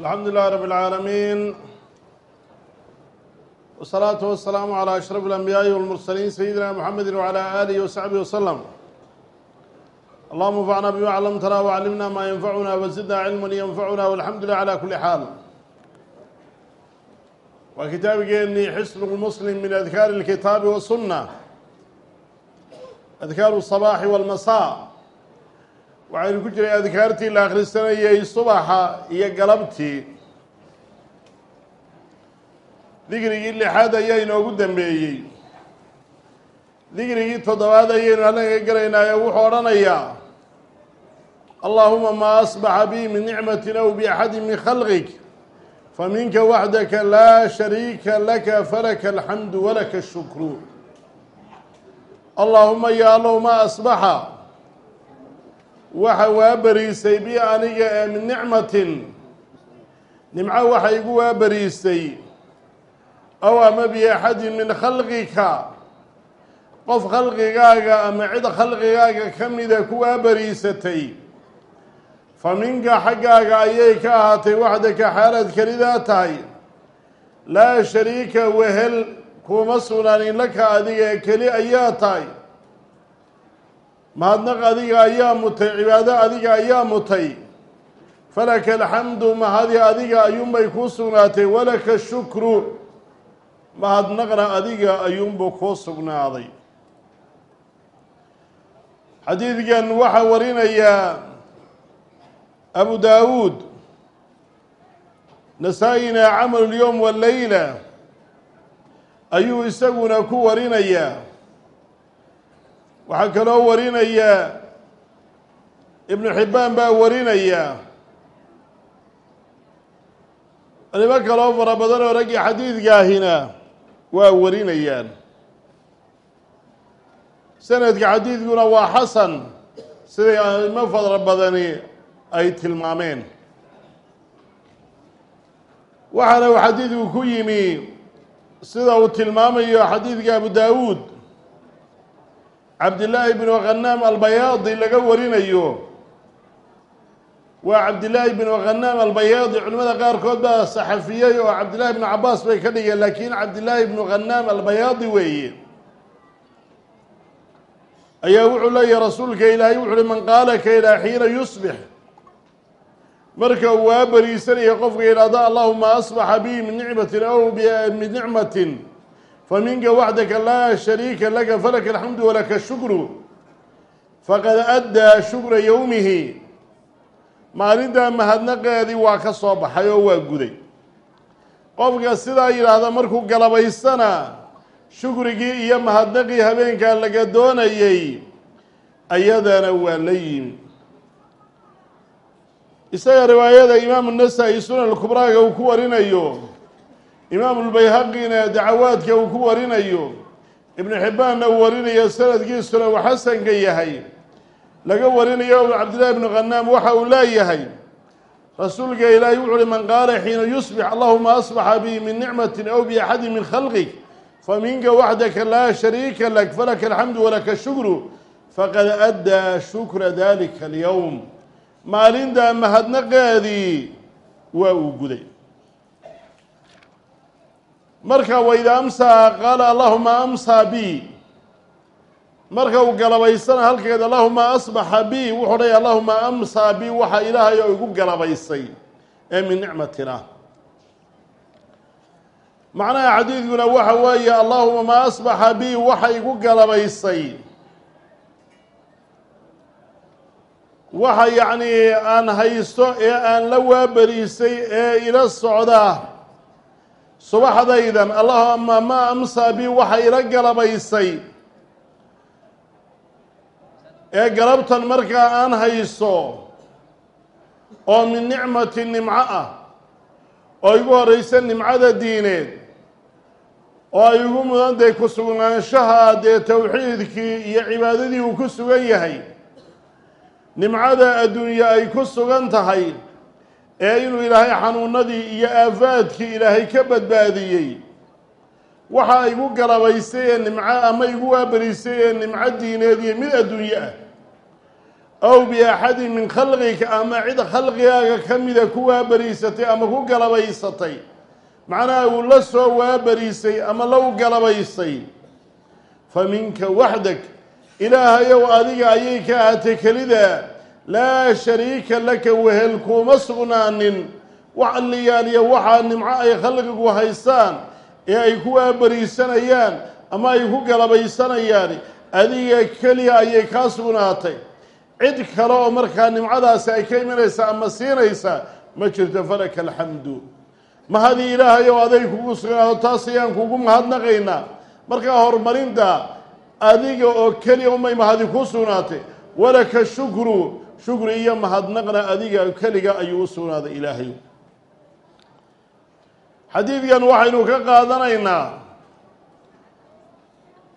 الحمد لله رب العالمين والصلاة والسلام على أشرف الأنبياء والمرسلين سيدنا محمد وعلى آله وصحبه وسلم اللهم انفعna بما علمتنا وعلمنا ما ينفعنا وزدنا علما ينفعنا والحمد لله على كل حال waa kitaabigeenii حسن المسلم من أذكار الكتاب والسنة أذكار الصباح والمساء waxaynu ku jiray adkaartii la akhrisanayay subaxa iyo galabtii. Digrigii lixaad ayaa inoogu dambeeyey. Digrigii toddobaad ayaynu halkan ka gelaynaayo wuxuu odhanayaa allaahuma maa asbaxa bi min nicmatin aw biaxadi min khalqik faminka waxdaka laa shariika laka falaka alxamdu walaka ashukru allaahuma ya allow maa asbaxa waxa waa beriisay bi aniga ee min nicmatin. Nimco waxa igu waa beriisay aw ama biaxadin min khalqika. Qof khalqigaaga ama cid khalqigaaga ka mida kuwaa beriisatay fa minka xaggaaga ayay ka ahaatay waxdaka xaalaad kelidaa tahay. Laa shariika wehel kuuma sugnaanin laka adiga ee keli ayaa tahay mahadnaq adiga ayaa mutay cibaado adiga ayaa mutay. Falaka alxamdu mahadi adiga ayuunbay kuu sugnaatay. Walaka shukru mahadnaqna adiga ayuunbuu kuu sugnaaday. Xadiidkan waxaa warinayaa abu daawuud nasaa-ina camalu lyowm waleyla ayuu isaguna ku warinayaa waxaa kaloo warinaya ibnu xibbaan baa warinaya. Culimo kaloo fara badan oo raggii xadiidkaahina waa warinayaan. Sanadka xadiidkuna waa xasan siday aimo fara badani ay tilmaameen. Waxaana uu xadiidku ku yimi sida uu tilmaamayo xadiidka abu daawuud cabdillaahi bnu khanaam albayaadi laga warinayo. Waa cabdillaahi bnu khanaam albayaadi culimada qaarkood baa saxafiyey oo cabdillahi bnu cabaas bay ka dhigeen laakiin cabdillaahi bnu khanaam albayaadi weeye. Ayaa wuxuu leeyahy rasuulka ilaahay wuxu uhi man qaala ka ilaa xiina yusbix. Marka uu waa beriisanaya qofka yidhaahdo allahuma asbaxa bi min nicmatin aw min nicmatin faminka waxdaka laa shariika laka falaka alxamdu walaka shukru faqad addaa shukra yowmihi maalintaa mahadnaqeedii waa ka soo baxay oo waa guday qofka sidaa yidhaahda markuu galabaystana shukrigii iyo mahadnaqii habeenkaa laga doonayay ayadana waa la yimi isaga riwaayada imaamu nasaa-i sunan kubraaga uu ku warinayo imaamu lbayhaqina dacawaadka uu ku warinayo ibnu xibbaanna uu warinayo sanadkiisuna uu xasanka yahay. Laga warinayo cabdillahi bnu khanaam waxa uu leeyahay. Rasuulka ilaahay wuxu uhi man qaala xiina yusbix allahuma asbaxa bi min nicmatin aw biaxadi min khalqik faminka waxdaka laa shariika lak falaka alxamdu walaka shukru faqad addaa shukra dalika alyowm maalintaa mahadnaqeedii waa uu guday marka waida amsaa qaala allahuma amsaa bi. Marka uu galabaysana halkeed allahuma asbaxa bi. Wuxuu odhaya allahuma amsaa bi. Waxa ilaahay oo igu galabaysay ee min nicmatina. Macnaha xadiidkuna waxa weeye allahuma maa asbaxa bi. Waxa igu galabaysay. Waxa yacni aan haysto ee aan la waaberiisay ee ila socda subaxdaydan allahuma ma amsaa bi waxa ila galabaysay. Ee galabtan markaa aan haysto oo min nicmati nimco ah oo igu horeysa nimcada diineed oo ay igu mudantahay ku sugnaanshaha dee towxiidkii iyo cibaadadii uu ku sugan yahay nimcada adduunye ay ku sugan tahay ee inuu ilaahay xanuunadii iyo aafaadkii ilaahay ka badbaadiyey. Waxa igu galabaysay ee nimco ama igu waaberiisay ee nimco diineed iyo mid adduunye ah. Aw biaxadin min khalqika ama cid khalqigaaga ka mida ku waabariisatay ama ku galabaysatay. Macnaha uu la soo waabariisay ama law galabaysay. Fa minka waxdak ilaahayow adiga ayay ka ahaatay kelida laa shariika laka wehel kuuma sugnaanin. Wax alliyaaliya waxaa nimco ay khalqigu haystaan ee ay ku waabariisanayaan ama ay ku galabaysanayaan adiga keliya ayay kaa sugnaatay. Cid kale oo markaa nimcadaasi ay ka imanaysa ama siinaysa ma jirto falaka alxamdu mahadii ilaahay oo aday kugu sugnaato taas ayaan kugu mahadnaqaynaa markaa horumarinta adiga oo keliya umay mahadi ku sugnaatay walaka shukru shukri iyo mahadnaqna adiga keliga ayuu u sugnaaday ilaahay. Xadiidkan waxaynu ka qaadanaynaa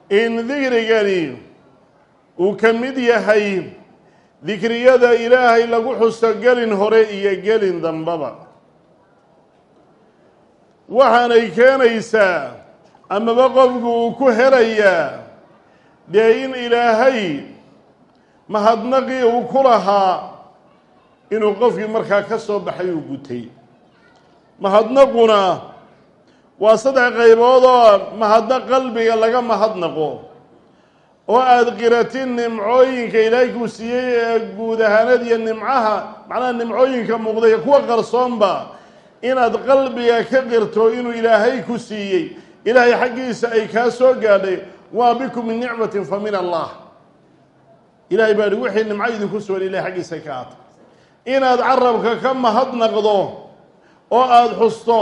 in dikrigani uu ka mid yahay dikriyada ilaahay lagu xuso gelin hore iyo gelin dambaba. Waxaanay keenaysaa amaba qofku uu ku helayaa dee in ilaahay mahadnaqii uu ku lahaa inuu qofkii markaa ka soo baxay uu gutay. Mahadnaquna waa saddex qaybood oo mahadnaq qalbiga laga mahadnaqo oo aada qiratin nimcooyinka ilaahay kuu siiyey ee guud ahaanad iyo nimcaha macnaha nimcooyinka muuqday kuwa qarsoonba inaad qalbiga ka qirto inuu ilaahay ku siiyey. Ilaahay xaggiisa ay kaa soo gaadhay waa bikum min nicmatin fa min allah ilahay baa hi wixii nimco idinku sugan ilahay xaggiisa ka aatay. Inaad carabka ka mahadnaqdo oo aada xusto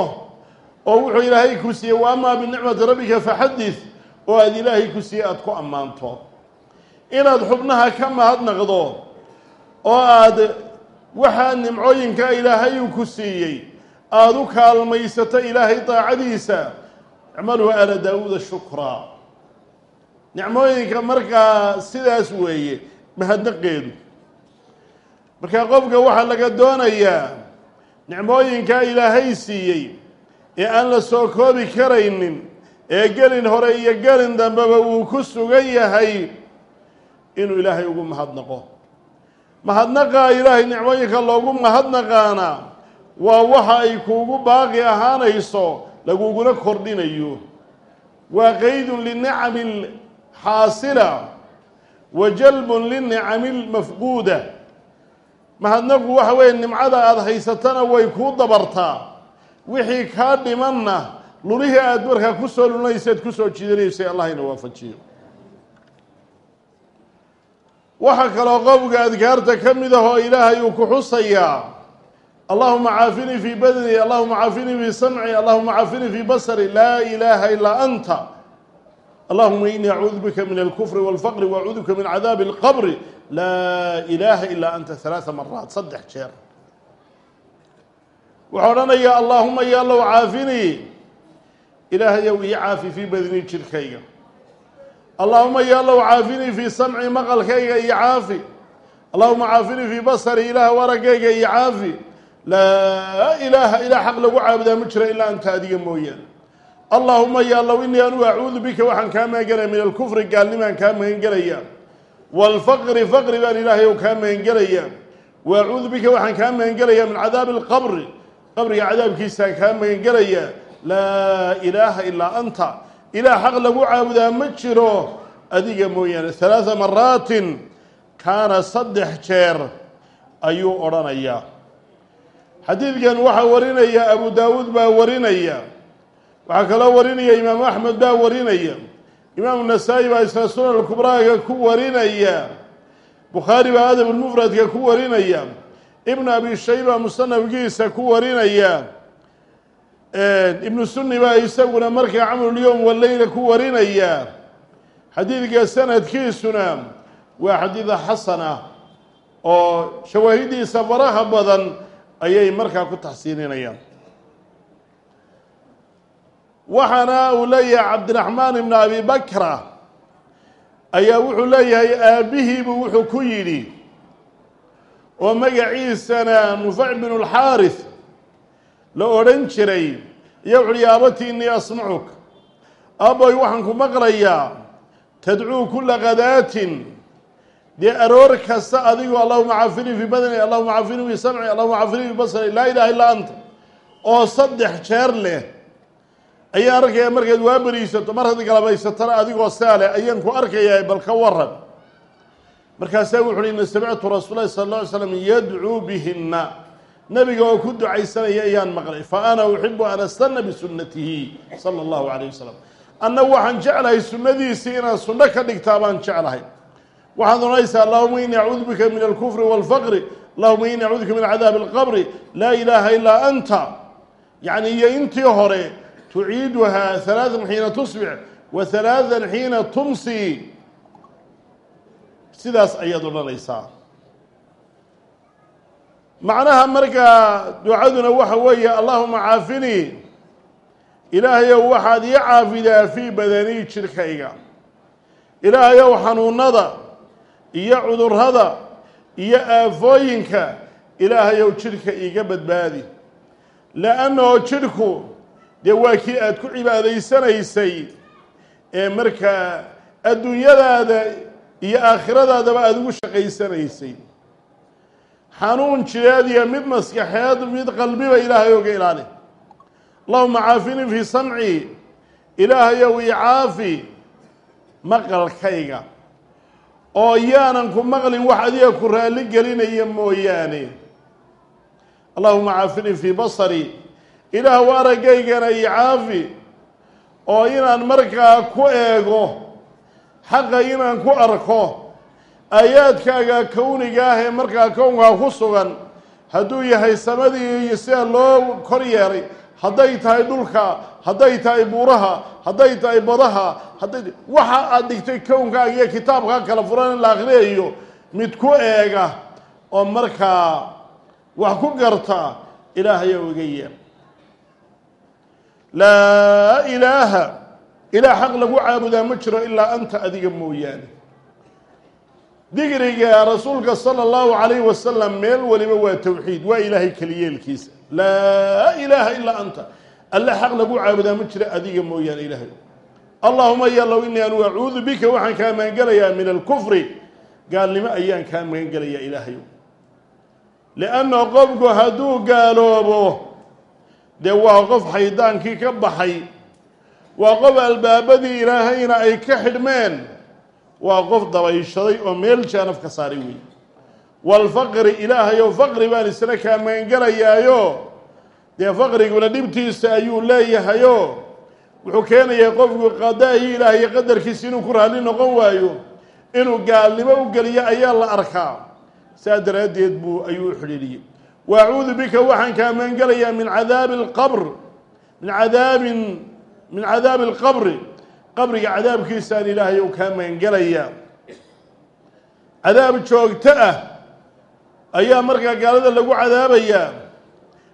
oo wuxuu ilaahay ku siiyey wa amaa binicmati rabbika faxadid oo aada ilaahay ku siiyey aada ku ammaanto. Inaad xubnaha ka mahadnaqdo oo aada waxaa nimcooyinka ilaahay uu ku siiyey aada u kaalmaysato ilaahay daacadiisa. Icmaluu ala daawuuda shukraa. Nicmooyinka markaa sidaas weeye mahadnaqeedu. Marka qofka waxaa laga doonayaa nicmooyinkaa ilaahay siiyey ee aan la soo koobi karaynin ee gelin hore iyo gelin dambeba uu ku sugan yahay inuu ilaahay ugu mahadnaqo. Mahadnaqaa ilaahay nicmooyinka loogu mahadnaqaana waa waxa ay kuugu baaqi ahaanayso laguguna kordhinayo. Waa qeydun linicami alxaasila wa jalbun linicami lmafquuda mahadnaqu waxa weeye nimcada aada haysatana way kuu dabartaa. Wixii kaa dhimanna lulihii aada markaa ku soo lunaysaad ku soo jiidanaysay allah ina waafajiyo. Waxaa kaloo qofka adkaarta ka mid ah oo ilaahay uu ku xusayaa allahuma caafinii fii badni allahuma caafinii fii samci allahuma caafinii fii basari laa ilaaha ilaa anta allahuma inii acuudu bika min alkufri walfaqri waacuudu bika min cadaabi alqabri. Laa ilaaha ilaa anta halaaa maraat saddex jeer wuxuu odhanayaa allaahuma ya low caafinii ilaahayow ii caafi fii badni jirkayga. Allaahuma ya low caafinii fii samci maqalkayga iyo caafi. Allahuma caafinii fii basari ilaah waragayga iyo caafi. Laa ilaaha ilaa xaq lagu caabudaa ma jiro ilaa anta adiga mooyaane allaahuma ya low inii anugu acuudu bika waxaan kaa magangelaya min alkufri gaalnimaan kaa magangelaya waalfaqri faqri baan ilaahayow kaa magangelaya wa acuudu bika waxaan kaa magangelaya min cadaabi alqabri. Qabriga cadaabkiisaan kaa magangelaya laa ilaaha ilaa anta. Ilaah xaq lagu caabudaa ma jiro. Adiga mooyaane halaaa maraatin kaana saddex jeer ayuu odhanayaa. Xadiidkan waxaa warinaya abu daawuud baa warinaya waxaa kaloo warinaya imaamu axmed baa warinaya. Imaamu nasaa-i baa isna sunan kubraaga ku warinaya. Bukhaari baa adab lmufradka ku warinaya. Ibnu abi shayba musanafkiisa ku warinaya. Ibnu sunni baa isaguna markaa camlulyowm waleyla ku warinaya. Xadiidka sanadkiisuna waa xadiida xasan oo shawaahidiisa faraha badan ayay markaa ku taxsiininayaan waxaana uu leeyahay cabdiraxmaan ibnu abi bakra. Ayaa wuxuu leeyahay aabbihiibuu wuxuu ku yidhi oo magaciisana nufac binu lxaaris la odhan jiray iyo wuxu uhi aabati innii asmacuk aabboy waxaan ku maqlayaa tadcuu kulla kadaatin dee aroor kasta adigu allahuma caafinii fii badani allahuma caafinii fii samci allahuma caafinii fii basari laa ilaha illaa anta oo saddex jeer leh ayaan arkaya markaad waa beriisato galabaysatana adigoo saale ayaan ku arkayaa bal ka waran markaasaa wuxu uhi ina samictu rasuul lahi sala alla slam yadcuu bihinna. Nabiga oo ku ducaysanaya ayaan maqlay fa ana uxibu an astana bisunatihi sala allahu calayh wasalam anna waxaan jeclahay sunnadiisii inaan sunno ka dhigtaa baan jeclahay. Waxaad odhanaysaa allahuma ini acuudu bika min alkufri walfaqri allahuma ini acuudu bika min cadaabi alqabri laa ilaaha ilaa anta. Yacni iyo intii hore tuciiduhaa halaatan xiina wa halaatan xiina tumsi. Sidaas ayaad odhanaysaa. Macnaha markaa ducaduna waxa weeye allahuma caafinii ilaahayow waxaad ii caafidaa fii badanii jirkayga. Ilaahayow xanuunada iyo cudurrada iyo aafooyinka ilaahayow jidhka iiga badbaadi. La-annao jidhku dee waa kii aad ku cibaadaysanaysay ee markaa adduunyadaada iyo aakhiradaadaba aada ugu shaqaysanaysay. Xanuun jireed iyo mid maskaxeed mid qalbiba ilaahay oga ilaali. Allahuma caafini fii samci ilaahayow ii caafi maqalkayga. Oo yaanan ku maqlin wax adiga ku raalli gelinaya mooyaane. Allahuma caafini fii basari ilaahw aragaygana ii caafi oo inaan markaa ku eego xaqa inaan ku arko aayaadkaaga kowniga ah ee markaa kownkaa ku sugan hadduu yahay samadii iyo sida loo kor yeelay hadday tahay dhulka hadday tahay buuraha hadday tahay badaha hadday waxa aad dhigtay kownkaaga iyo kitaabkaa kala furan in la akhriyayo mid ku eega oo markaa wax ku garta ilaahayow iga yeel laa ilaaha ilaah xaq lagu caabudaa ma jiro ilaa anta adiga mooyaane. Digriga rasuulka sala allahu calayhi wasalam meel waliba waa towxiid waa ilaahay keliyeelkiisa. Laa ilaaha ilaa anta alle xaq lagu caabudaa ma jiro adiga mooyaane ilaahay. Allahuma yalow inii anu acuudu bika waxaan kaa magangelayaa min alkufri. Gaalnimo ayaan kaa magangelayaa ilaahayow. Lianna qofku hadduu gaaloobo dee waa qof xaydaankii ka baxay. Waa qof albaabadii ilaahayna ay ka xidhmeen. Waa qof dabayshaday oo meel jaanaf ka saaray weeye waalfaqri ilaahayow faqri baan isna kaa magangelayaayo dee faqriguna dhibtiisa ayuu leeyahayo wuxuu keenayaa qofku qadaa'ii ilaahay qadarkiisa inuu ku raalli noqon waayo. Inuu gaalnimo u geliyo ayaa la arkaa. Saa daraaddeed buu ayuu u xidhiidhiyey wa acuudu bika waxaan kaa magangelayaa min cadaabi alqabr. Min cadaabin min cadaabi alqabri. Qabriga cadaabkiisaan ilaahay ou kaa magangelayaa cadaab joogto ah ayaa markaa gaalada lagu cadaabayaa.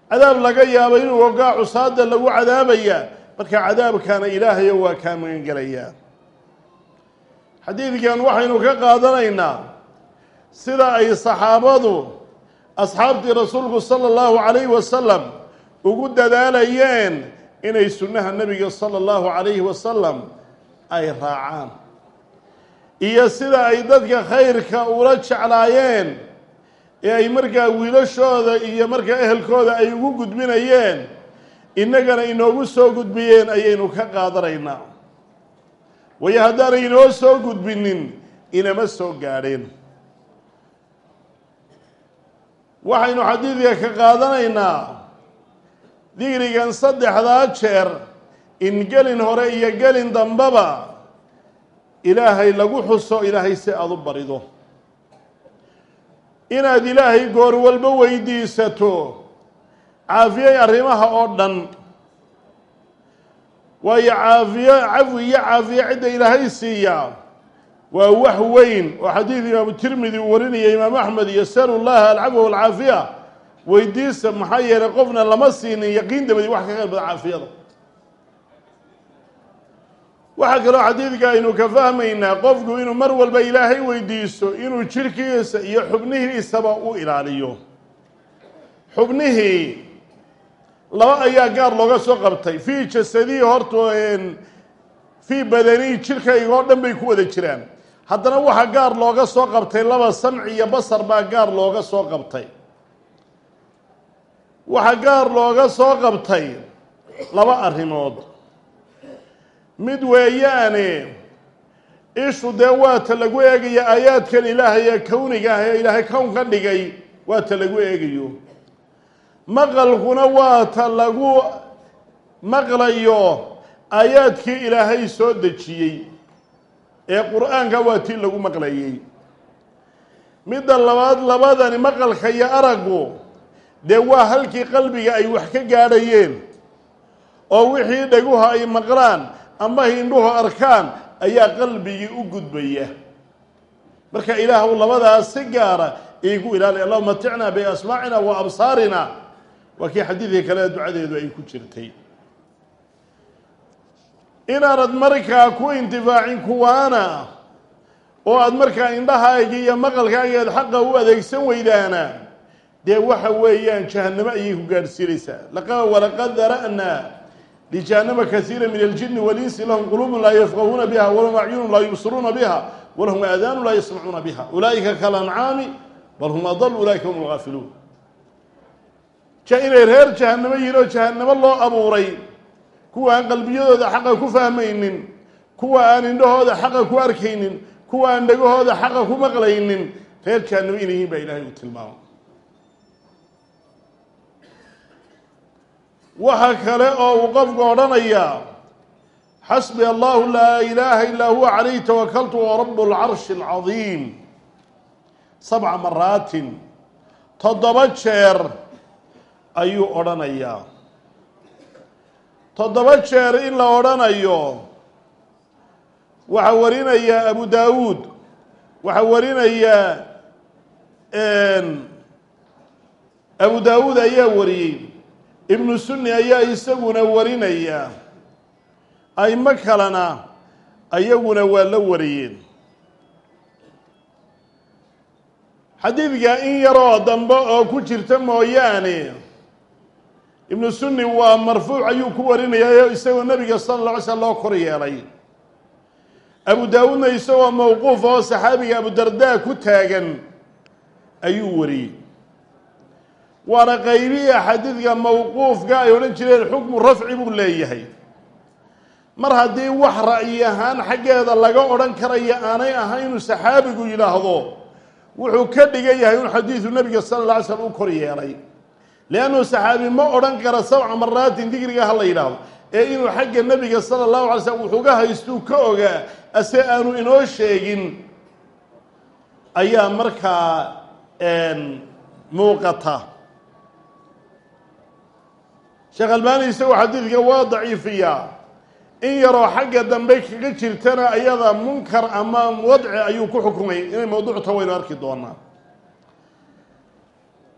Cadaab laga yaabo inuu ogaa cusaada lagu cadaabayaa. Marka cadaabkaana ilaahayo waa kaa magangelayaa xadiidkan waxaynu ka qaadanaynaa sida ay saxaabadu asxaabtii rasuulku sala allahu calayhi wasalam ugu dadaalayeen inay sunnaha nebiga sala allahu calayhi wasalam ay raacaan. Iyo sida ay dadka khayrka ula jeclaayeen ee ay markaa wiilashooda iyo markaa ehelkooda ay ugu gudbinayeen innagana inoogu soo gudbiyeen ayaynu ka qaadanaynaa waayo haddaanay inoo soo gudbinin inama soo gaadheen waxaynu xadiidka ka qaadanaynaa digrigan saddexdaa jeer in gelin hore iyo gelin dambaba ilaahay lagu xuso ilaahay si aada u barido. Inaad ilaahay goor walba weydiisato caafiyey arrimaha oo dhan. Waayo caafiyo cafwi iyo caafiye cidda ilaahay siiyaa waa wax weyn oo xadiid imaamu tirmidi uu warinaya imaamu axmed yasalu llaha alcafwa walcaafiya. Weydiisa maxaa yeelay qofna lama siinin yaqiin dabadi wax ka qayr badan caafiyada waxaa kaloo xadiidka aynu ka fahmaynaa qofku inuu mar walba ilaahay weydiiso inuu jirhkiisa iyo xubnihiisaba u ilaaliyo. Xubnihii laba ayaa gaar looga soo qabtay. Fii jasadihii horta fii badanihi jirkayga oo dhan bay ku wada jiraan haddana waxaa gaar looga soo qabtay laba samci iyo basar baa gaar looga soo qabtay. Waxaa gaar looga soo qabtay laba arrimood mid weeyaane ishu dee waata lagu eegaya aayaadkan ilaahay ee kowniga ah ee ilaahay kown ka dhigay waata lagu eegayo. Maqalkuna waata lagu maqlayo aayaadkii ilaahay soo dejiyey ee qur'aanka waa tii lagu maqlayey midda labaad labadani maqalka iyo araggu dee waa halkii qalbiga ay wax ka gaadhayeen oo wixii dhaguha ay maqlaan ama hindhuhu arkaan ayaa qalbigii u gudbaya. Marka ilaahw labadaas si gaara iigu ilaali allahuma maticnaa biasmaacina wa absaarina. Waa kii xadiidkii kale ducadeedu ay ku jirtay inaanad markaa ku intifaacin kuwaana oo aada markaa indhahaaga iyo maqalkaaga aad xaqa u adeegsan weydaana dee waxa weeyaan jahannamo ayay ku gaadhsiinaysaa. Walaqad dara'naa lijahannama kasiira min aljini walinsi lahum quluubun laa yafqahuuna biha walahum acyunun laa yubsiruuna biha walahum aadaanu laa yasmacuuna biha. Ulaa'ika kalancaami bal hum adal ulaa'ika hum lgaafiluun inay reer jahannamo yihiin oo jahannamo loo abuuray kuwa aan qalbiyadooda xaqa ku fahmaynin kuwa aan indhahooda xaqa ku arkaynin kuwa aan dhegahooda xaqa ku maqlaynin reer jahannamo inay yihiin baa ilaahay uu tilmaamo. Waxa kale oo uu qofku odhanayaa xasbi allahu laa ilaaha ilaa huwa calayhi tawakaltu wa rabu lcarshi alcadiim sabca maraatin toddoba jeer ayuu odhanayaa toddoba jeer in la odhanayo. Waxaa warinaya abu daawuud waxaa warinaya abu daawuud ayaa wariyey ibnu sunni ayaa isaguna warinaya. Aimo kalena ayaguna waa la wariyeen. Xadiidka in yaroo dambe oo ku jirta mooyaane ibnu sunni waa marfuuc ayuu ku warinayaa isagoo nebiga sala alla alay slam loo kor yeelay. Abu daawuudna isagoo mowquuf oo saxaabiga abudardaa ku taagan ayuu wariyey. Waana qaybiya xadiidka mowquufka ay odhan jireen xukmu rafci buu leeyahay. Mar haddii wax ra'yi ahaan xaggeeda laga odhan karaya aanay ahayn inuu saxaabigu yidhaahdo wuxuu ka dhigan yahay in xadiidu nebiga sala alla alay slam u kor yeelay leannu saxaabi ma odhan kara sabca maraatin digriga ha la yidhaahdo ee inuu xagga nebiga sala allahu alay slam wuxuuga haystuu ka ogaa ase aanu inoo sheegin ayaa markaa muuqata sheekh albaani isagoo xadiidka waa daciifiyaa in yaroo xagga dambe kaga jirtana ayada munkar ama wadci ayuu ku xukumay inay mawduucta waynu arki doonaa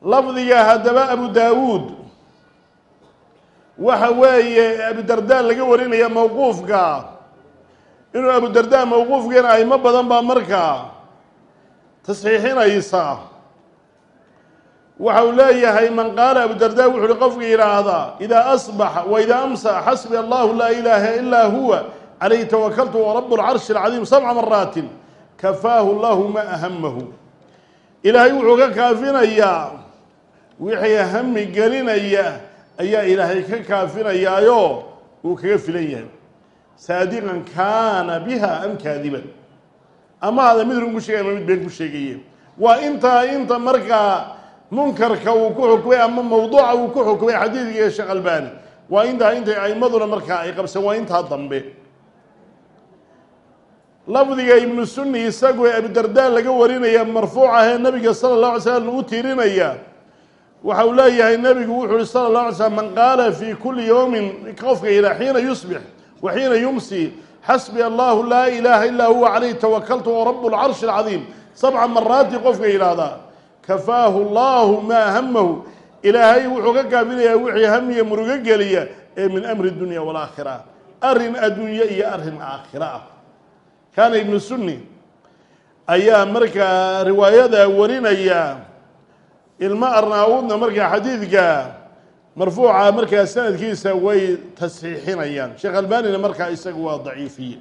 lafdiga haddaba abu daawuud waxa weeye abudardaa laga warinaya mawquufka. Inuu abudardaa mawquufkeena aimo badan baa markaa tasxiixinaysa. Waxa uu leeyahay man qaala abudardaa wuxu uhi qofka yidhaahdaa idaa asbaxa wa idaa amsa xasbi allahu laa ilaaha ilaa huwa calayhi tawakaltu wa rabu lcarshi alcadiim sabca maraatin kafaahu lahu ma ahamahu ilaahay wuxuu ka kaafinayaa wixii hami gelinaya ayaa ilaahay ka kaafinayaayo uu kaga filan yahay. Saadiqan kaana biha am kaadiban. Ama hada mid run ku sheegay ama mid been ku sheegaye waa intaa inta markaa munkarka uu ku xukumay ama mawduuca uu ku xukumay xadiidkiiyo sheekh albani waa intaa intay aimaduna markaa ay qabseen waa intaa dambe. Lafdiga ibnu sunni isagoo abudardaa laga warinaya marfuuc ahee nabiga sala اllahu alay slam u tirinaya waxa uu leeyahay nebigu wuxu uhi sala اlه alay slm man qaala fi kuli yowmin qofka yidha xiina yusbix wa xiina yumsi xasbi allahu laa ilaaha ilaa huwa calayhi tawakaltu wa rabu lcarshi alcadiim sabca maraati qofka yidhaahdaa kafaahu llahu maa hamahu ilaahay wuxuu ka kaafinayaa wixii hamiya murugo geliya ee min amri dunya walaakhira arrin adduunye iyo arrin aakhira. Ah kaana ibnu sunni ayaa markaa riwaayada warinaya ilmo arnaawudna markaa xadiidka marfuuca markaa sanadkiisa way tasxiixinayaan sheekh albanina markaa isaga waa daciifiye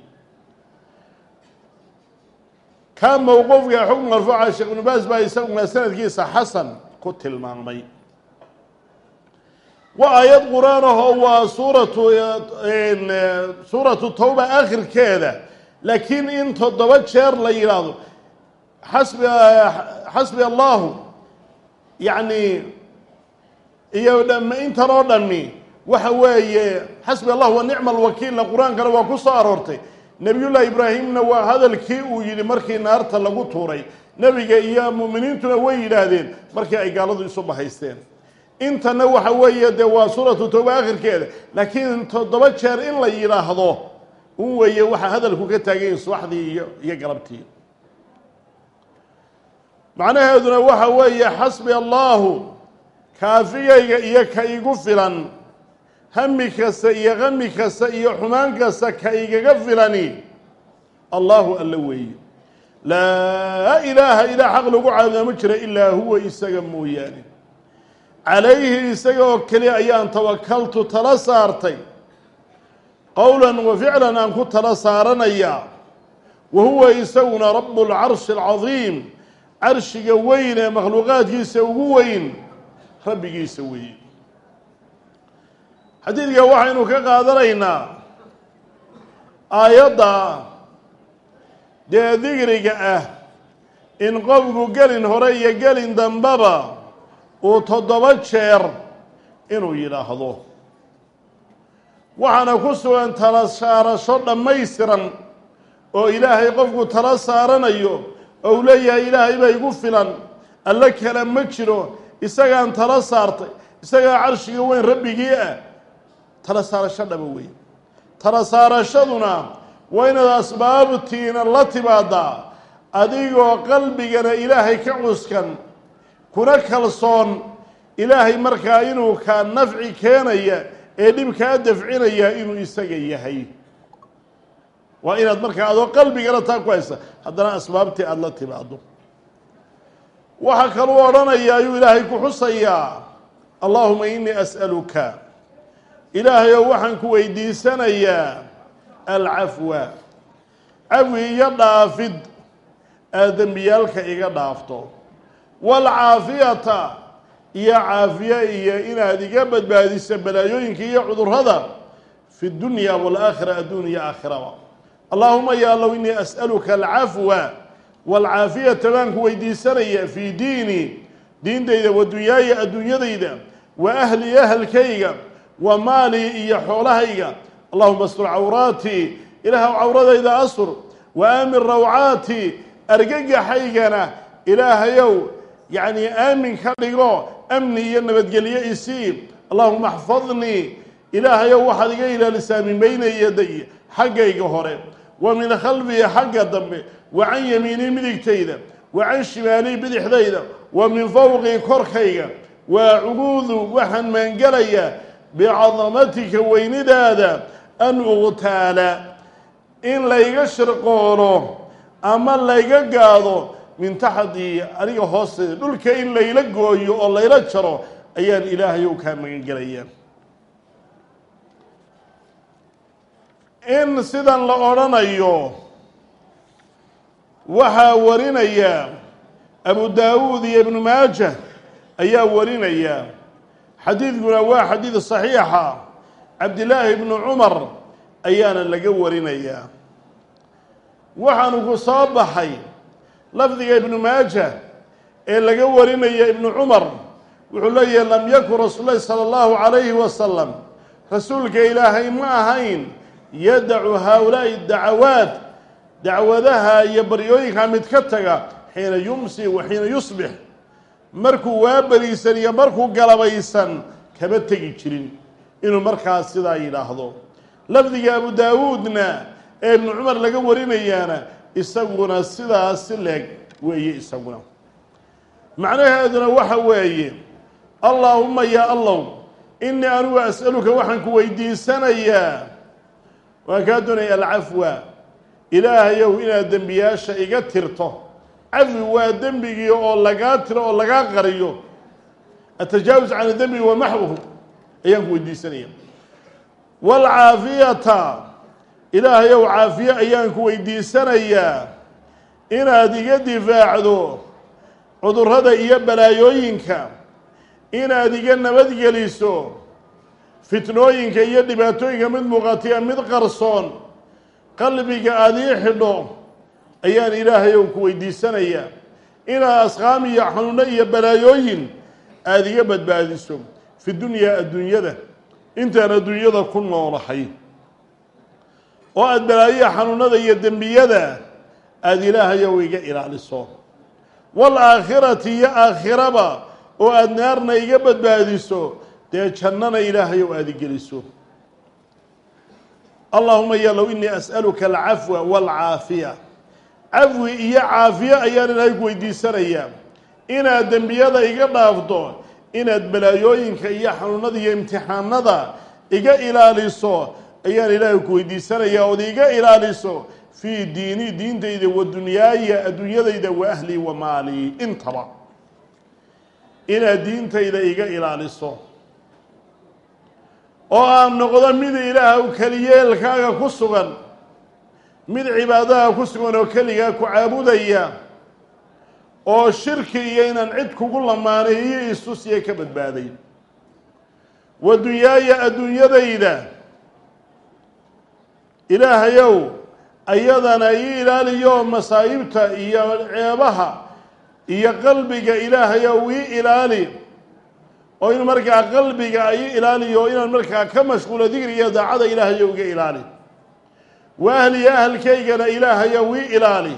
kaa mowqufka xukm marfuuca sheekh ibnu baas baa isaguna sanadkiisa xasan ku tilmaamay. Waa aayad qur'aan ahoo waa suuratu suuratu tawba akhirkeeda laakiin in toddoba jeer la yidhaahdo xasbi xasbi allahu yacni iyo dham intan oo dhami waxa weeye xasbi allah wa nicma alwakiilna qur'aankana waa ku soo aroortay. Nebiyullaahi ibraahimna waa hadalkii uu yidhi markii naarta lagu tuuray. Nebiga iyo mu'miniintuna way yidhaahdeen markii ay gaaladu isu bahaysteen. Intana waxa weeye dee waa suuratu tawba akhirkeeda laakiin toddoba jeer in la yidhaahdo un weeye waxaa hadalku ka taagan yahin subaxdii iyo iyo galabtii macnaheeduna waxa weeye xasbi allaahu kaafigayga iyo ka igu filan hami kasta iyo qami kasta iyo xumaan kasta ka igaga filani. Allahu alla weeye. Laa ilaaha ilaa xaq lagu caabudaa ma jira ilaa huwa isaga mooyaane. Calayhi isaga oo keliya ayaan tawakaltu tala saartay. Qowlan wa ficlan aan ku tala saaranayaa. Wa huwa isaguna rabu lcarshi alcadiim carshiga weyn ee makhluuqaadkiisa ugu weyn rabbigiisa weeye xadiidka waxaynu ka qaadanaynaa aayadda dee digriga ah in qofku gelin hore iyo gelin dambaba uu toddoba jeer inuu yidhaahdo. Waxaana ku sugan tala saarasho dhammaystiran oo ilaahay qofku tala saaranayo ou leeyahay ilaahay baa igu filan. Alle kale ma jiro. Isagaan tala saartay. Isagaa carshiga weyn rabbigii ah. Tala saarasho dhaba weyn. Tala saarashaduna waa inaad asbaabtiina la timaadaa adigoo qalbigana ilaahay ka cuskan. Kuna kalsoon. Ilaahay markaa inuu kaa nafci keenaya ee dhibkaa dafcinaya inuu isaga yahay waa inaad markaa adoo qalbigana taa ku haysa haddana asbaabtii aada la timaado waxaa kaluu odhanaya ayuu ilaahay ku xusayaa. Allaahuma inii as'aluka. Ilaahayow waxaan ku weydiisanayaa. Alcafwa cafwi iyo dhaafid. Aad dembiyaalka iga dhaafto. Waalcaafiyata iyo caafiye iyo inaad iga badbaadiso balaayooyinka iyo cudurrada. Fi dunya waalaakhira adduun iyo aakhiraba allaahuma ya allow inii as'aluka alcafwa waalcaafiyata baan ku weydiisanaya fii diini diintayda wa dunyaaya adduunyadayda wa ahli ahalkayga wa maalii iyo xoolahayga. Allahuma astur cawraatii ilaahw cawradayda astur wa aamin rawcaatii argagaxaygana ilaahayow yacnii aamin ka dhigo amni iyo nabadgelyo isii allahuma axfadnii ilaahayow waxaad iga ilaalisaa min bayna yaday xaggayga hore wa min khalfii xagga dambe wa can yamiinii midigtayda wa can shimaalii bidixdayda wa min fowqii korkayga waa cubuudu waxaan maangelayaa bicadamatika weynidaada an uqtaala. In layga shirqoono ama layga gaado min taxdii aniga hoosteeda dhulka in layla gooyo oo layla jaro ayaan ilaahayow kaa magangelayaa in sidan la odhanayo waxaa warinaya abu daawuud iyo ibnu maajah ayaa warinaya. Xadiidkuna waa xadiid saxiixa. Cabdillaahi ibnu cumar ayaana laga warinayaa waxaanu ku soo baxay lafdiga ibnu maajah ee laga warinaya ibnu cumar. Wuxuu leeyahay lam yakun rasuul lahi sala allahu calayhi wasalam rasuulka ilaahay ma ahayn yadacu haa-ulaa'i dacawaat dacwadaha iyo baryooyinkaa mid ka taga xiina yumsi wa xiina yusbix. Markuu waaberiisan iyo markuu galabaysan kama tegi jirin. Inuu markaas sidaa yidhaahdo. Lafdiga abu daawuudna ee ibnu cumar laga warinayaana isaguna sidaas si leeg weeye isaguna. Macnaheeduna waxa weeye allaahuma yaa allow innii anugu as'aluka waxaan ku weydiisanayaa waan kaa doonaya alcafwa. Ilaahayow inaad dembiyaasha iga tirto. Cafwi waa dembigii oo lagaa tiro oo lagaa qariyo. Atajaawuz can dembi wa maxwuhu ayaan ku weydiisanaya. Waalcaafiyata ilaahayow caafiye ayaan ku weydiisanayaa inaad iga difaacdo cudurrada iyo balaayooyinka. Inaad iga nabadgeliso fitnooyinka iyo dhibaatooyinka mid muuqatiya mid qarsoon qalbiga aada ii xidho ayaan ilaahay ow ku weydiisanayaa. Inaad asqaam iyo xanuuno iyo balaayooyin aada iga badbaadiso fi dunyaa adduunyada intaan adduunyada ku noolahay oo aada balaayaha xanuunada iyo dembiyada aada ilaahayow iga ilaaliso. Waalaakhirati iyo aakhiraba oo aada naarna iga badbaadiso dee jannana ilaahayow aada igeliso allahuma yalow inii as'aluka alcafwa waalcaafiya cafwi iyo caafiye ayaan ilaahay ku weydiisanayaa. Inaad dembiyada iga dhaafto inaad balaayooyinka iyo xanuunada iyo imtixaanada iga ilaaliso ayaan ilaahay ku weydiisanayaa ood iga ilaaliso fii diini diintayda wa dunyaaya adduunyadayda wa ahlii wa maalii intaba. Inaad diintayda iga ilaaliso oo aan noqdo mid ilaahw keliyeelkaaga ku sugan mid cibaadaha ku sugan oo keligaa ku caabudaya oo shirki iyo inaan cid kugu lamaanay iyo isusiya ka badbaaday. Wa dunyaaya adduunyadayda ilaahayow ayadana ii ilaaliyo masaa'ibta iyo ceebaha iyo qalbiga ilaahayow ii ilaali oo in markaa qalbiga ii ilaaliyo inaan markaa ka mashquulo digriga daacada ilaahayow iga ilaali. Wa ahliya ahalkaygana ilaahayow ii ilaali.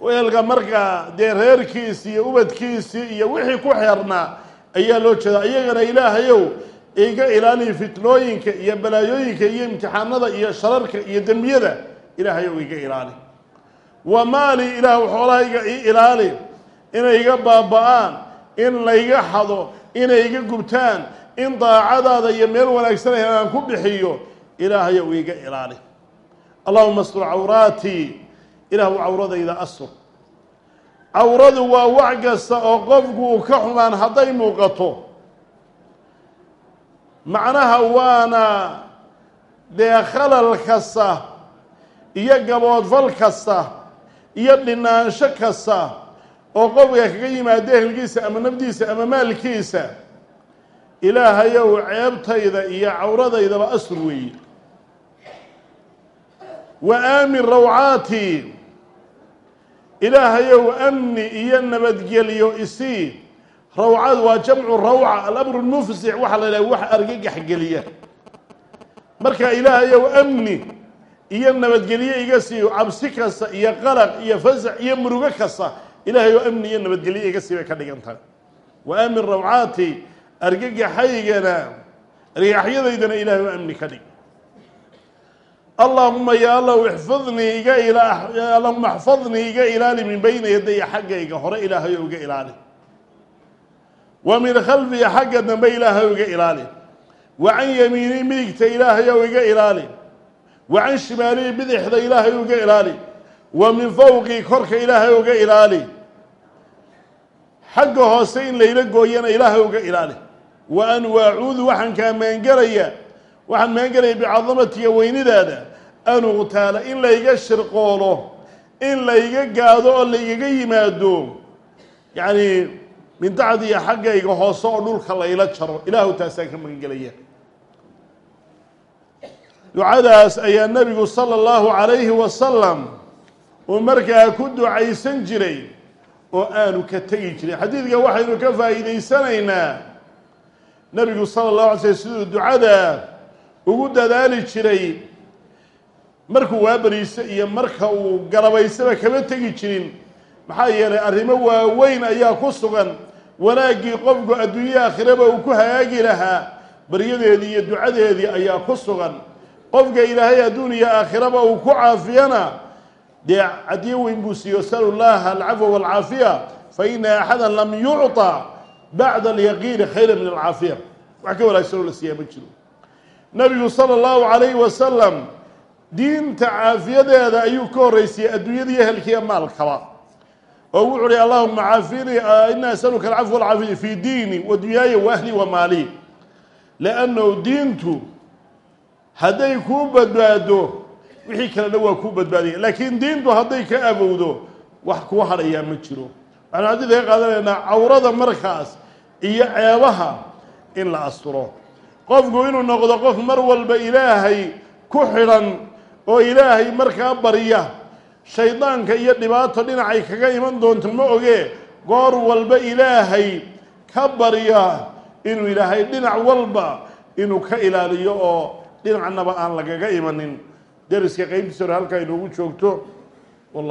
Weelka markaa dee reerkiisi iyo ubadkiisii iyo wixii ku xeernaa ayaa loo jeedaa iyagana ilaahayow iga ilaali fitnooyinka iyo balaayooyinka iyo imtixaanada iyo shararka iyo dembiyada ilaahayow iga ilaali. Wa maali ilaah xoolahayga ii ilaali. Inay iga baaba-aan in layga xado inay iga gubtaan in daacadaada iyo meel wanaagsan aan ku bixiyo ilaahayow iga ilaali. Allahuma astur cawraatii ilaahu cawradayda asur cawradu waa wax kasta oo qofku ka xumaan hadday muuqato. Macnaha waana dee khalal kasta iyo gaboodfal kasta iyo dhinaansho kasta oo qofka kaga yimaado ehelkiisa ama nafdiisa ama maalkiisa ilaahayow ceebtayda iyo cawradaydaba asur weeye wa aamin rawcaati ilaahayow amni iyo nabadgelyo isii rawcad waa jamcu rawca alamru lmufsix waxaa la idhaha wax argagax geliya. Marka ilaahayow amni iyo nabadgelyo iga siiyo cabsi kasta iyo qalaq iyo fasax iyo murugo kasta ilaahayow amni iyo nabadgelyo iga sii bay ka dhigan tahay. Wa aamin rawcaati argagaxaygana argagaxyadaydana ilaahayow amni ka dhig. Allahuma ya allahu ixfidnii iga ila allahuma axfadnii iga ilaali min bayna yadaya xaggayga hore ilaahayow iga ilaali. Wa min khalfiya xagga dambe ilaahayow iga ilaali. Wa can yamiini midigta ilaahayow iga ilaali. Wa can shimaalihi bidixda ilaahayow iga ilaali wa min fowqii korka ilaahayow iga ilaali. Xagga hoose in layla gooyana ilaahayow iga ilaali. Wa an waacuudu waxaan kaa maangelaya waxaan maangelaya bicadamatiga weynidaada an uqtaala in layga shirqoolo in layga gaado oo laygaga yimaado. Yacni min tacdiya xaggayga hoose oo dhulka layla jaro ilaahu taasaan ka magangelaya ducadaas ayaa nebigu sala allahu calayhi wasalam uu markaa ku ducaysan jiray oo aanu ka tegi jirin xadiidka waxaynu ka faa'iidaysanaynaa nebigu sala allahu alay slm siduu ducada ugu dadaali jiray markuu waabariise iyo marka uu garabaysaba kama tegi jirin. Maxaa yeelay arrimo waaweyn ayaa ku sugan. Wanaaggii qofku adduunye aakhiraba uu ku hagaagi lahaa. Baryadeedii iyo ducadeedii ayaa ku sugan. Qofka ilaahay adduun aakhiraba uu ku caafiyana dee cadiyo weyn buu siiyo salu llaha alcafwa walcaafiya fa ina axada lam yucطa bacda alyaqiini khayra min alcaafiya. Wax ka wanaagsanoo la siiyaa ma jiro. Nabigu sala allahu calayhi wasalam diinta caafiyadeeda ayuu ka horreysiyey adduunyada iyo ehelkiiya maalkaba oo wuxu uhi allahuma caafinii ina asaluka alcafwa walcaafiya fi diini wa dunyaaya wa ahli wa diintu hadday kuu badbaado wixii kalena waa kuu badbaadaya laakiin diintu hadday ka abowdo wax kuu hadhayaa ma jiro. Waxaanu xadiidka ka qaadanaynaa cawrada markaas iyo ceebaha in la asturo. Qofku inuu noqdo qof mar walba ilaahay ku xidhan oo ilaahay markaa barya shaydaanka iyo dhibaato dhinacay kaga iman doonto ma ogee goor walba ilaahay ka barya inuu ilaahay dhinac walba inuu ka ilaaliyo oo dhinacnaba aan lagaga imanin deriska qeybtiisa hore halkaa inoogu joogto